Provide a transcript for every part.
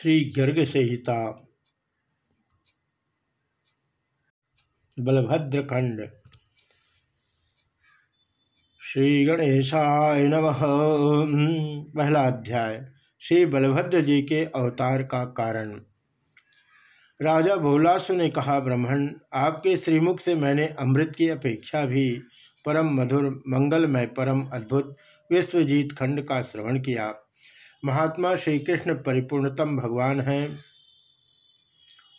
श्री गर्ग संहिता। बलभद्र खंड श्री गणेशाय नमः। पहला अध्याय। श्री बलभद्र जी के अवतार का कारण। राजा भोलासु ने कहा, ब्राह्मण, आपके श्रीमुख से मैंने अमृत की अपेक्षा भी परम मधुर, मंगलमय, परम अद्भुत, विश्वजीत खंड का श्रवण किया। महात्मा श्री कृष्ण परिपूर्णतम भगवान हैं।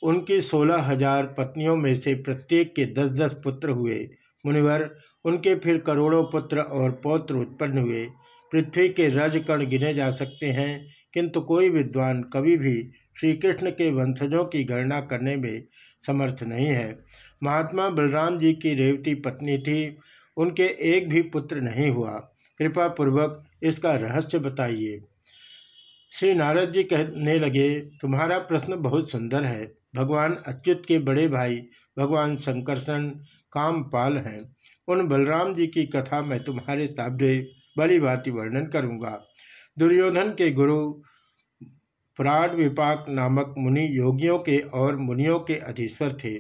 उनकी सोलह हज़ार पत्नियों में से प्रत्येक के दस दस पुत्र हुए। मुनिवर, उनके फिर करोड़ों पुत्र और पौत्र उत्पन्न हुए। पृथ्वी के रजकण गिने जा सकते हैं, किंतु कोई विद्वान कभी भी श्री कृष्ण के वंशजों की गणना करने में समर्थ नहीं है। महात्मा बलराम जी की रेवती पत्नी थी, उनके एक भी पुत्र नहीं हुआ। कृपा पूर्वक इसका रहस्य बताइए। श्री नारद जी कहने लगे, तुम्हारा प्रश्न बहुत सुंदर है। भगवान अच्युत के बड़े भाई भगवान शंकरसन कामपाल हैं। उन बलराम जी की कथा मैं तुम्हारे सामने बड़ी भांति वर्णन करूँगा। दुर्योधन के गुरु प्राण विपाक नामक मुनि योगियों के और मुनियों के अधीश्वर थे।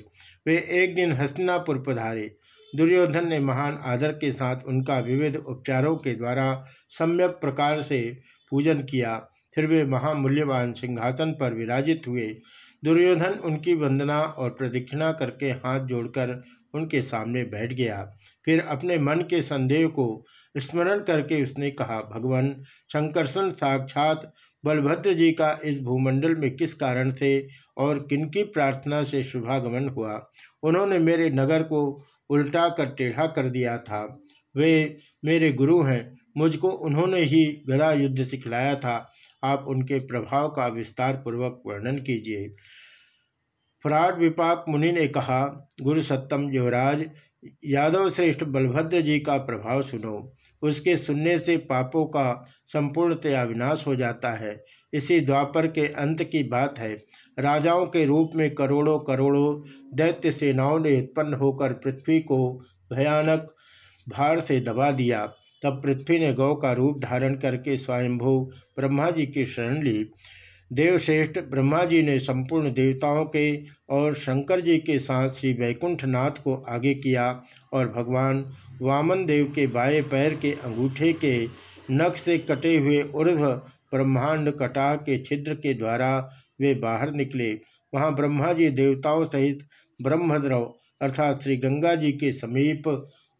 वे एक दिन हस्तिनापुर पधारे। दुर्योधन ने महान आदर के साथ उनका विविध उपचारों के द्वारा सम्यक प्रकार से पूजन किया। फिर वे महामूल्यवान सिंहासन पर विराजित हुए। दुर्योधन उनकी वंदना और प्रदक्षिणा करके हाथ जोड़कर उनके सामने बैठ गया। फिर अपने मन के संदेह को स्मरण करके उसने कहा, भगवान, शंकरसन साक्षात बलभद्र जी का इस भूमंडल में किस कारण से और किनकी प्रार्थना से शुभागमन हुआ? उन्होंने मेरे नगर को उल्टा कर टेढ़ा कर दिया था। वे मेरे गुरु हैं। मुझको उन्होंने ही गदा युद्ध सिखलाया था। आप उनके प्रभाव का विस्तार पूर्वक वर्णन कीजिए। फराड विपाक मुनि ने कहा, गुरु सत्तम युवराज, यादव श्रेष्ठ बलभद्र जी का प्रभाव सुनो। उसके सुनने से पापों का संपूर्णतया विनाश हो जाता है। इसी द्वापर के अंत की बात है। राजाओं के रूप में करोड़ों करोड़ों दैत्य सेनाओं ने उत्पन्न होकर पृथ्वी को भयानक भार से दबा दिया। तब पृथ्वी ने गौ का रूप धारण करके स्वयंभू ब्रह्मा जी की शरण ली देवश्रेष्ठ ब्रह्मा जी ने संपूर्ण देवताओं के और शंकर जी के साथ श्री वैकुंठ नाथ को आगे किया और भगवान वामन देव के बाएँ पैर के अंगूठे के नख से कटे हुए ऊर्ध्व ब्रह्मांड कटाह के छिद्र के द्वारा वे बाहर निकले। वहाँ ब्रह्मा जी देवताओं सहित ब्रह्मद्रव अर्थात श्री गंगा जी के समीप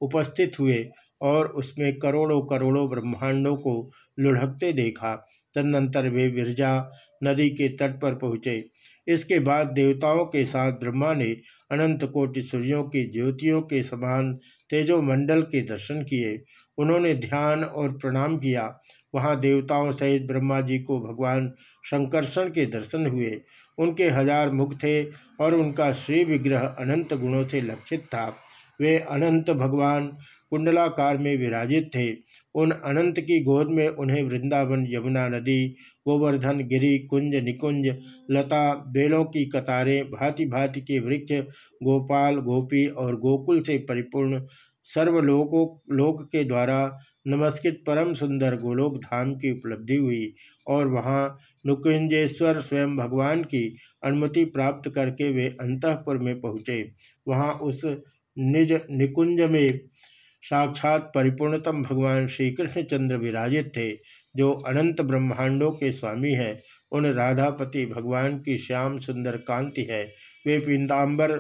उपस्थित हुए। और उसमें करोड़ों करोड़ों ब्रह्मांडों को लुढ़कते देखा। तदनंतर वे विरजा नदी के तट पर पहुँचे। इसके बाद देवताओं के साथ ब्रह्मा ने अनंत कोटि सूर्यों की ज्योतियों के समान तेजोमंडल के दर्शन किए। उन्होंने ध्यान और प्रणाम किया। वहाँ देवताओं सहित ब्रह्मा जी को भगवान शंकरषण के दर्शन हुए। उनके हज़ार मुख थे और उनका श्री विग्रह अनंत गुणों से लक्षित था। वे अनंत भगवान कुंडलाकार में विराजित थे। उन अनंत की गोद में उन्हें वृंदावन, यमुना नदी, गोवर्धन, गिरी, कुंज, निकुंज, लता, बेलों की कतारें भांति भांति के वृक्ष, गोपाल, गोपी और गोकुल से परिपूर्ण सर्वलोकों, लोक के द्वारा नमस्कृत परम सुंदर गोलोक धाम की उपलब्धि हुई और वहाँ नुकुंजेश्वर स्वयं भगवान की अनुमति प्राप्त करके वे अंतपुर में पहुँचे। वहाँ उस निज निकुंज में साक्षात परिपूर्णतम भगवान श्री कृष्णचंद्र विराजित थे, जो अनंत ब्रह्मांडों के स्वामी हैं। उन राधापति भगवान की श्याम सुंदर कांति है। वे पीताम्बर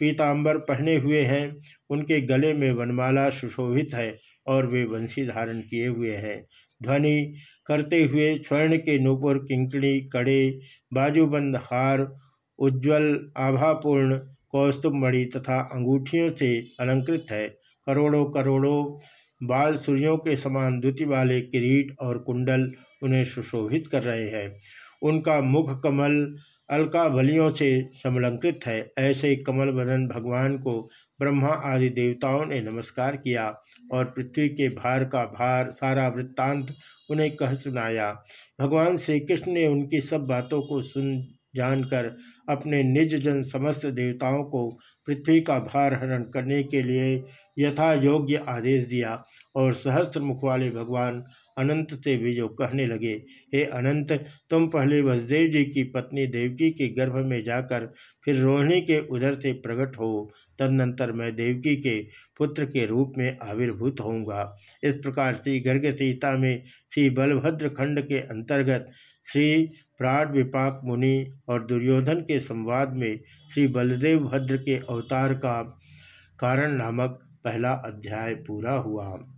पीताम्बर पहने हुए हैं। उनके गले में वनमाला सुशोभित है और वे वंशी धारण किए हुए हैं। ध्वनि करते हुए स्वर्ण के नूपुर किंकड़ी कड़े, बाजूबंद हार, उज्ज्वल, आभापूर्ण कौस्तुभमणि तथा अंगूठियों से अलंकृत है। करोड़ों करोड़ों बाल सूर्यों के समान द्युति वाले किरीट और कुंडल उन्हें सुशोभित कर रहे हैं। उनका मुख कमल अलका बलियों से समलंकृत है। ऐसे कमल बदन भगवान को ब्रह्मा आदि देवताओं ने नमस्कार किया और पृथ्वी के भार का भार सारा वृत्तांत उन्हें कह सुनाया। भगवान श्री कृष्ण ने उनकी सब बातों को सुन जानकर अपने निज जन समस्त देवताओं को पृथ्वी का भार हरण करने के लिए यथा योग्य आदेश दिया और सहस्त्र मुख वाले भगवान अनंत से भी जो कहने लगे, हे अनंत, तुम पहले वसुदेव जी की पत्नी देवकी के गर्भ में जाकर फिर रोहिणी के उधर से प्रकट हो, तदनंतर मैं देवकी के पुत्र के रूप में आविर्भूत होऊँगा। इस प्रकार श्री गर्ग सीता में श्री बलभद्र खंड के अंतर्गत श्री प्राण विपाक मुनि और दुर्योधन के संवाद में श्री बलदेव भद्र के अवतार का कारण नामक पहला अध्याय पूरा हुआ।